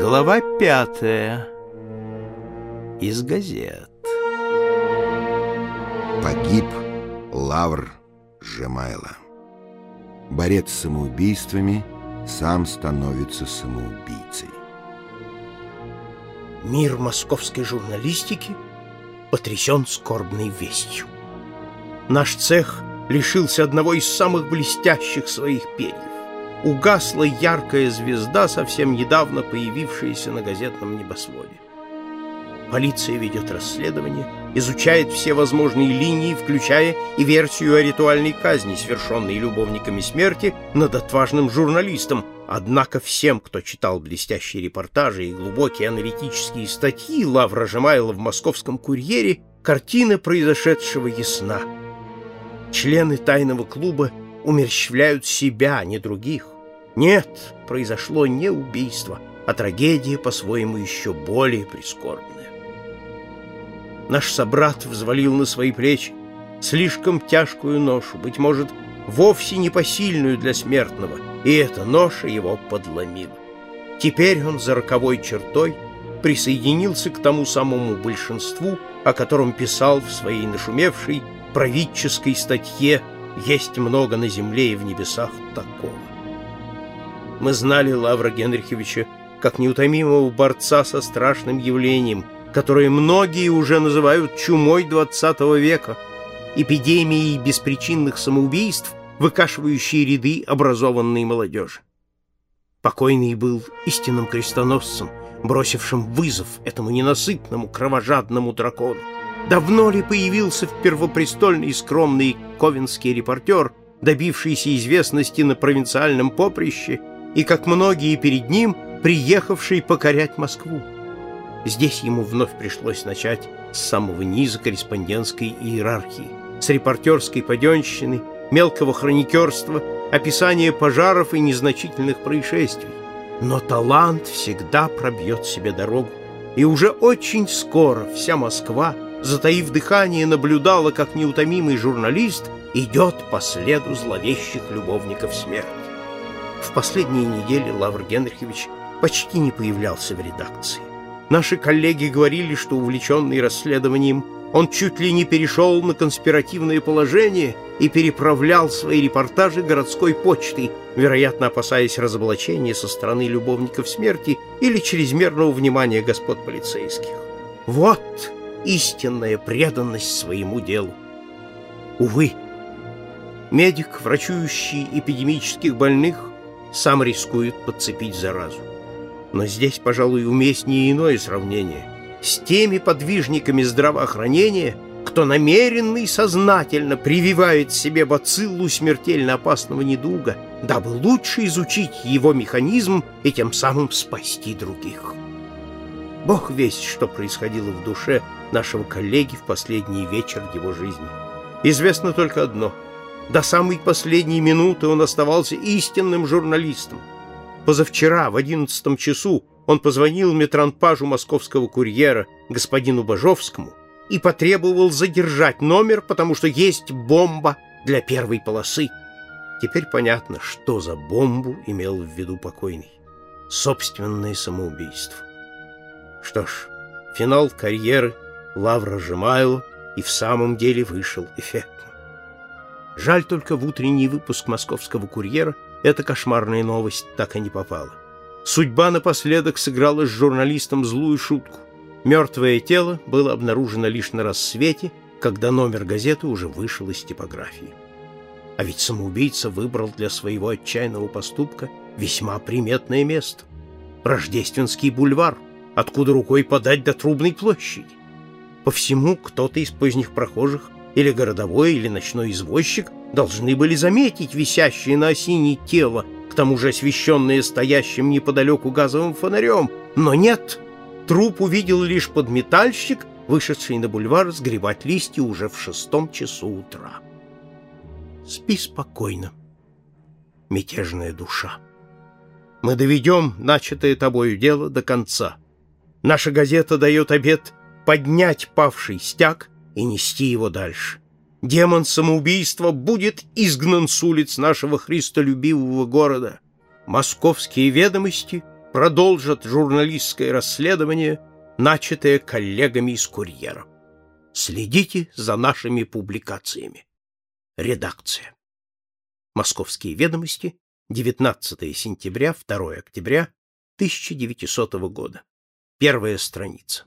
Глава пятая. Из газет. Погиб Лавр Жемайло. Борец с самоубийствами сам становится самоубийцей. Мир московской журналистики потрясен скорбной вестью. Наш цех лишился одного из самых блестящих своих перьев угасла яркая звезда, совсем недавно появившаяся на газетном небосводе. Полиция ведет расследование, изучает все возможные линии, включая и версию о ритуальной казни, совершенной любовниками смерти над отважным журналистом. Однако всем, кто читал блестящие репортажи и глубокие аналитические статьи Лавра Жемайла в московском «Курьере», картина произошедшего ясна. Члены тайного клуба умерщвляют себя, а не других. Нет, произошло не убийство, а трагедия по-своему еще более прискорбная. Наш собрат взвалил на свои плечи слишком тяжкую ношу, быть может, вовсе непосильную для смертного, и эта ноша его подломила. Теперь он за роковой чертой присоединился к тому самому большинству, о котором писал в своей нашумевшей правительской статье «Есть много на земле и в небесах такого». Мы знали Лавра Генриховича как неутомимого борца со страшным явлением, которое многие уже называют чумой XX века, эпидемией беспричинных самоубийств, выкашивающей ряды образованной молодежи. Покойный был истинным крестоносцем, бросившим вызов этому ненасытному кровожадному дракону. Давно ли появился в первопрестольный скромный ковенский репортер, добившийся известности на провинциальном поприще и, как многие перед ним, приехавший покорять Москву. Здесь ему вновь пришлось начать с самого низа корреспондентской иерархии, с репортерской паденщины, мелкого хроникерства, описания пожаров и незначительных происшествий. Но талант всегда пробьет себе дорогу, и уже очень скоро вся Москва, затаив дыхание, наблюдала, как неутомимый журналист идет по следу зловещих любовников смерти. В последние недели Лавр Генрихович почти не появлялся в редакции. Наши коллеги говорили, что, увлеченный расследованием, он чуть ли не перешел на конспиративное положение и переправлял свои репортажи городской почтой, вероятно, опасаясь разоблачения со стороны любовников смерти или чрезмерного внимания господ полицейских. Вот истинная преданность своему делу. Увы, медик, врачующий эпидемических больных, сам рискует подцепить заразу. Но здесь, пожалуй, уместнее иное сравнение. С теми подвижниками здравоохранения, кто намеренно и сознательно прививает себе бациллу смертельно опасного недуга, дабы лучше изучить его механизм и тем самым спасти других. Бог весть, что происходило в душе нашего коллеги в последний вечер его жизни. Известно только одно — до самой последней минуты он оставался истинным журналистом. Позавчера, в одиннадцатом часу, он позвонил метранпажу московского курьера, господину Бажовскому, и потребовал задержать номер, потому что есть бомба для первой полосы. Теперь понятно, что за бомбу имел в виду покойный. Собственное самоубийство. Что ж, финал карьеры Лавра Жемайло и в самом деле вышел эффектно. Жаль только в утренний выпуск московского курьера эта кошмарная новость так и не попала. Судьба напоследок сыграла с журналистом злую шутку. Мертвое тело было обнаружено лишь на рассвете, когда номер газеты уже вышел из типографии. А ведь самоубийца выбрал для своего отчаянного поступка весьма приметное место. Рождественский бульвар, откуда рукой подать до Трубной площади. По всему кто-то из поздних прохожих или городовой, или ночной извозчик должны были заметить висящее на осине тело, к тому же освещенное стоящим неподалеку газовым фонарем. Но нет, труп увидел лишь подметальщик, вышедший на бульвар сгребать листья уже в шестом часу утра. Спи спокойно, мятежная душа. Мы доведем начатое тобою дело до конца. Наша газета дает обет поднять павший стяг — и нести его дальше. Демон самоубийства будет изгнан с улиц нашего христолюбивого города. Московские ведомости продолжат журналистское расследование, начатое коллегами из «Курьера». Следите за нашими публикациями. Редакция. Московские ведомости, 19 сентября, 2 октября 1900 года. Первая страница.